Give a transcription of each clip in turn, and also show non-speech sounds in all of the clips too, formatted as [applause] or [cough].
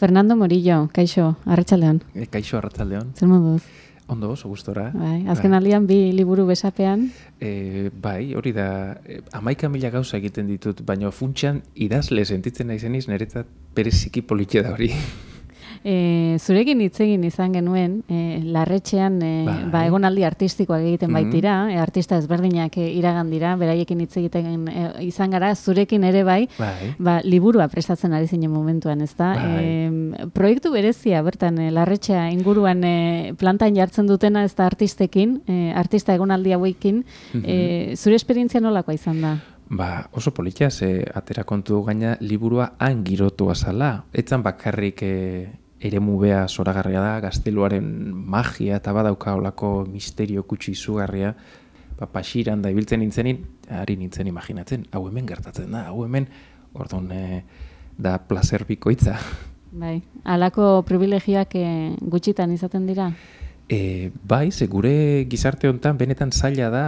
Fernando Morillo, kaixo, arratsaldeon. E, kaixo arratsaldeon. Zer moduz? Ondo, oso gustora. Bai, azken aldian bi liburu besapean. E, bai, hori da, e, amaika mila gauza egiten ditut, baina funtsan idazle sentitzen naizeniz niretzat bereziki politia da hori. [laughs] E, zurekin hitz egin izan genuen, e, larretxean e, bai. ba, egonaldi artistikoak egiten mm -hmm. baitira, e, artista ezberdinak e, iragan dira, beraiekin hitz egiten e, izan gara, zurekin ere bai, bai. Ba, liburua prestatzen ari zinen momentuan, ez da? Bai. E, proiektu berezia, bertan, e, larretxea inguruan e, plantan jartzen dutena, ez da artistekin, e, artista egonaldi hauekin, mm -hmm. zure esperientzia nolakoa izan da? Ba, oso politia, ze atera kontu gaina liburua han girotu azala. Etzan bakarrik e, ere mubea zoragarria da, gazteluaren magia eta badauka olako misterio kutsi izugarria, ba, pasiran da ibiltzen nintzenin, ari nintzen imaginatzen, hau hemen gertatzen da, hau hemen, orduan e, da placer bikoitza. Bai, alako privilegioak e, gutxitan izaten dira? E, bai, ze gure gizarte honetan benetan zaila da,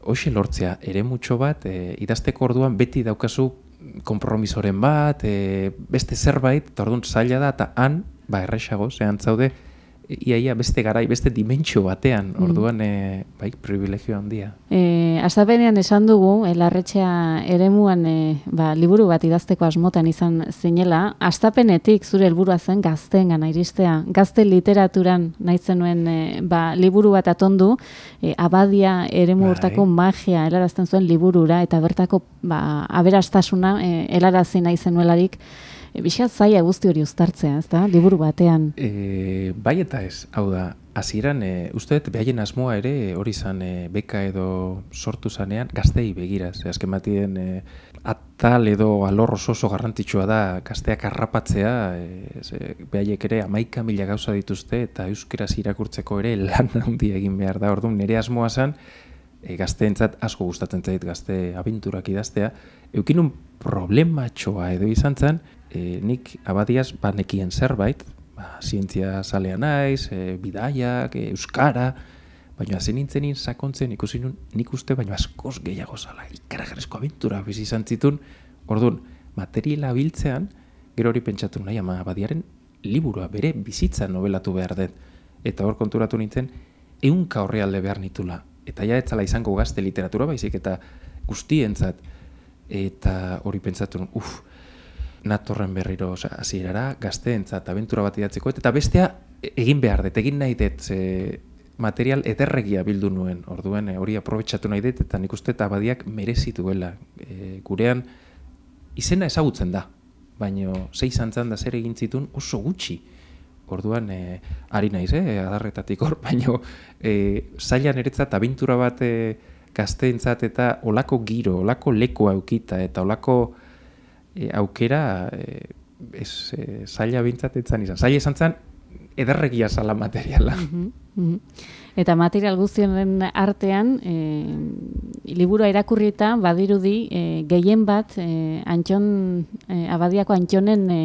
hoxe lortzea, ere mutxo bat, e, idazteko orduan beti daukazu kompromisoren bat, e, beste zerbait, eta orduan zaila da, eta han ba, errexago, zehan zaude, iaia beste garai, beste dimentsio batean, mm. orduan, e, bai, privilegio handia. E, Azapenean esan dugu, e, larretxea ere muan, e, ba, liburu bat idazteko asmotan izan zinela, astapenetik zure helburua zen gazteen gana iristea. Gazte literaturan nahi zenuen e, ba, liburu bat atondu, e, abadia ere bai. urtako magia helarazten zuen liburura, eta bertako ba, aberastasuna e, helarazi nahi zenuelarik, E, Bixat zaila guzti hori uztartzea, ez da, liburu batean. E, bai eta ez, hau da, hasieran e, uste dut behaien asmoa ere hori zan e, beka edo sortu zanean gaztei begiraz. E, azken batien e, atal edo alor oso oso garrantzitsua da gazteak harrapatzea, e, behaiek ere amaika mila gauza dituzte eta euskeraz irakurtzeko ere lan handia egin behar da. Orduan, nire asmoa zan, e, gazteentzat asko gustatzen zait gazte abinturak idaztea, eukin un problematxoa edo izan zen, e, nik abadiaz banekien zerbait, ba, zientzia zalea naiz, e, bidaiak, e, euskara, baina hazen nintzenin sakontzen ikusi nun nik uste baina askoz gehiago zala, ikaragarezko abentura bizi izan zitun, orduan, materiala biltzean, gero hori pentsatu nahi, ama abadiaren liburua bere bizitza nobelatu behar den, eta hor konturatu nintzen, eunka horrealde behar nitula, eta ja etzala izango gazte literatura baizik, eta guztientzat, eta hori pentsatu, uff, natorren berriro hasierara gazteentzat abentura bat idatzeko eta bestea egin behar dut, egin nahi dut material ederregia bildu nuen, orduen e, hori aprobetsatu nahi dut eta nik uste eta abadiak merezituela. E, gurean izena ezagutzen da, baina zei zantzan da zer egin zitun oso gutxi. Orduan, e, ari naiz, eh, adarretatik hor, [laughs] baina e, zailan eretzat abentura bat e, gazteentzat eta olako giro, olako leku aukita eta olako e, aukera e, ez e, zaila bintzatetzen izan. Zaila esan zen, ederregia zala materiala. Eta material guztionen artean, e, liburua irakurrita badirudi e, gehien bat e, antxon, e, abadiako antxonen e,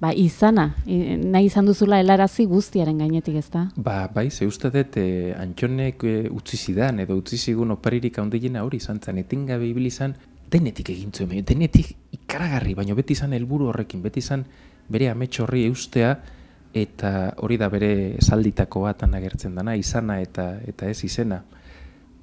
ba, izana, nahi izan duzula helarazi guztiaren gainetik ez da? Ba, bai, ze uste dut e, antxonek e, utzi zidan edo utzi zigun oparirik handiena hori izan zen, etingabe ibilizan denetik egin zuen, denetik ikaragarri, baina beti izan helburu horrekin, beti izan bere ametxo horri eustea, eta hori da bere salditako bat agertzen dana, izana eta eta ez izena.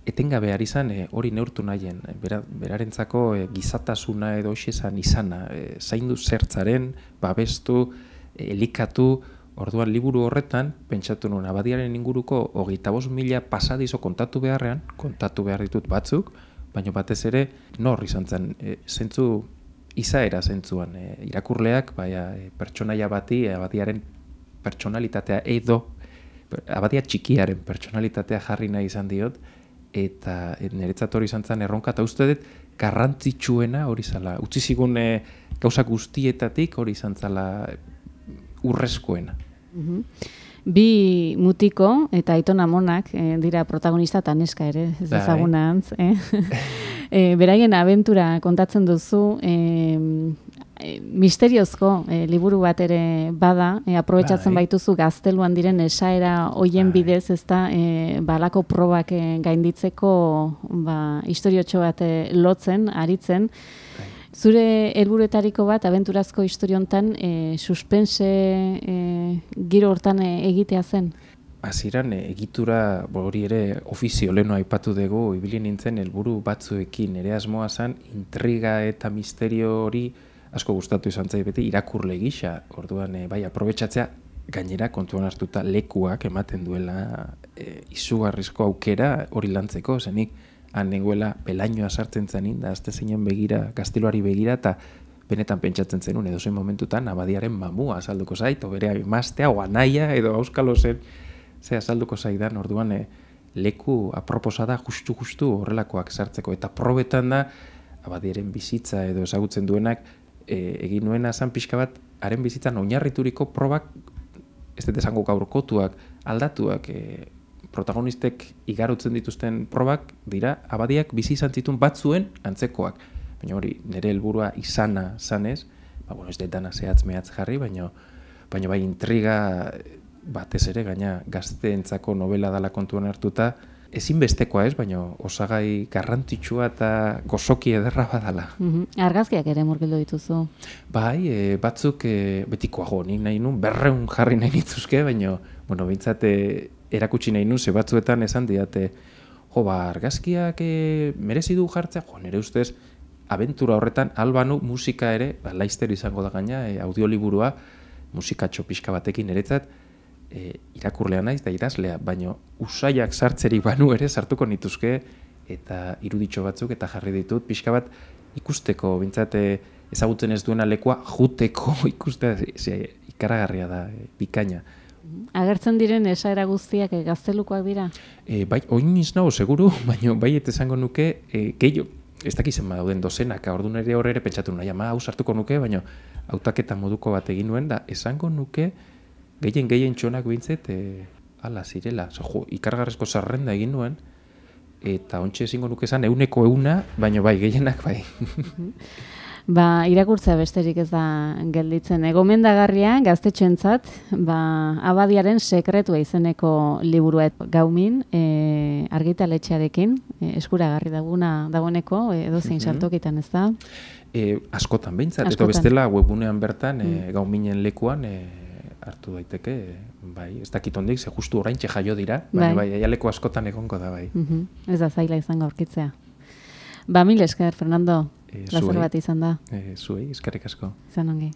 Etengabe ari izan e, hori neurtu nahien, bera, berarentzako e, gizatasuna edo esan izana, e, zaindu zertzaren, babestu, elikatu, orduan liburu horretan, pentsatu nuen, abadiaren inguruko hogeita bost mila pasadizo kontatu beharrean, kontatu behar ditut batzuk, baina batez ere nor izan zen e, zentzu izaera zentzuan e, irakurleak baina e, pertsonaia bati e, abadiaren pertsonalitatea edo abadia txikiaren pertsonalitatea jarri nahi izan diot eta niretzat hori izan zen erronka eta uste dut garrantzitsuena hori zala utzi zigun e, gauza guztietatik hori izan zala urrezkoena mm bi mutiko eta aitona monak e, dira protagonista eta neska ere, ez bai. ezaguna antz. Eh? [laughs] e, beraien abentura kontatzen duzu, e, misteriozko e, liburu bat ere bada, e, aprobetsatzen bai. baituzu gazteluan diren esaera hoien bai. bidez, ez da, e, balako probak e, gainditzeko ba, historiotxo bat e, lotzen, aritzen, Zure helburuetariko bat abenturazko historiontan e, suspense e, giro hortan egitea zen? Hasieran egitura hori ere ofizio leno aipatu dugu ibili nintzen helburu batzuekin ere asmoa zen intriga eta misterio hori asko gustatu izan zait beti irakurle gisa. Orduan bai aprobetxatzea gainera kontuan hartuta lekuak ematen duela e, izugarrizko aukera hori lantzeko, zenik han nengoela belainoa sartzen zenin, da azte zeinen begira, gazteloari begira, eta benetan pentsatzen zenun, edo zen momentutan, abadiaren mamua azalduko zait, bere mastea, o anaia, edo auskalo zen, ze azalduko zaidan, orduan e, leku aproposada justu-justu horrelakoak sartzeko, eta probetan da, abadiaren bizitza edo ezagutzen duenak, e, egin nuena zan pixka bat, haren bizitzan oinarrituriko probak ez dut esango gaurkotuak, aldatuak, e, protagonistek igarutzen dituzten probak dira, abadiak bizi izan zituen batzuen antzekoak. Baina hori, nire helburua izana zanez, ba, bueno, ez detana zehatz mehatz jarri, baina, baina bai intriga batez ere, gaina gazteentzako novela dala kontuan hartuta, ezinbestekoa ez, baina osagai garrantzitsua eta gozoki ederra badala. Mm Argazkiak ere murgildu dituzu. Bai, e, batzuk e, betikoago, nik nahi nun, berreun jarri nahi nituzke, baina, bueno, bintzate erakutsi nahi nun, ze batzuetan esan diate, jo, ba, argazkiak e, merezi du jartzea, jo, nire ustez, abentura horretan, albanu musika ere, ba, laizter izango da gaina, e, audioliburua, musikatxo pixka batekin eretzat, e, irakurlea naiz da idazlea, baino usaiak sartzerik banu ere sartuko nituzke eta iruditxo batzuk eta jarri ditut pixka bat ikusteko, bintzate ezagutzen ez duena lekoa juteko [laughs] ikustea ze, ikaragarria da, e, bikaina. Agertzen diren esaera guztiak e, gaztelukoak dira? E, bai, oin nago, seguru, [laughs] baina bai esango nuke, e, gehiago, ez dakizen dauden dozenak, ordu nire horre ere pentsatu nahi, ama hau sartuko nuke, baina hautaketa moduko bat egin nuen da, esango nuke, gehien gehien txonak bintzet, e, ala zirela, so, jo, ikargarrezko zarrenda egin nuen, eta ontsi ezingo nuke esan, euneko euna, baino bai, gehienak bai. [laughs] Ba, irakurtza besterik ez da gelditzen. Egomendagarria gaztetxoentzat, ba, abadiaren sekretua izeneko liburuet gaumin, e, argitaletxearekin, e, eskuragarri daguna dagoeneko, e, edo zein sartokitan ez da? E, askotan behintzat, eta bestela webunean bertan, e, mm. gauminen lekuan, e, hartu daiteke, bai, ez dakit ondik, ze justu orain jaio dira, baina bai, bai aialeko askotan egonko da, bai. Uh Ez da zaila izango aurkitzea. Ba, mil esker, Fernando, e, bat izan da. E, zuei, eskerrik asko. Izan ongi.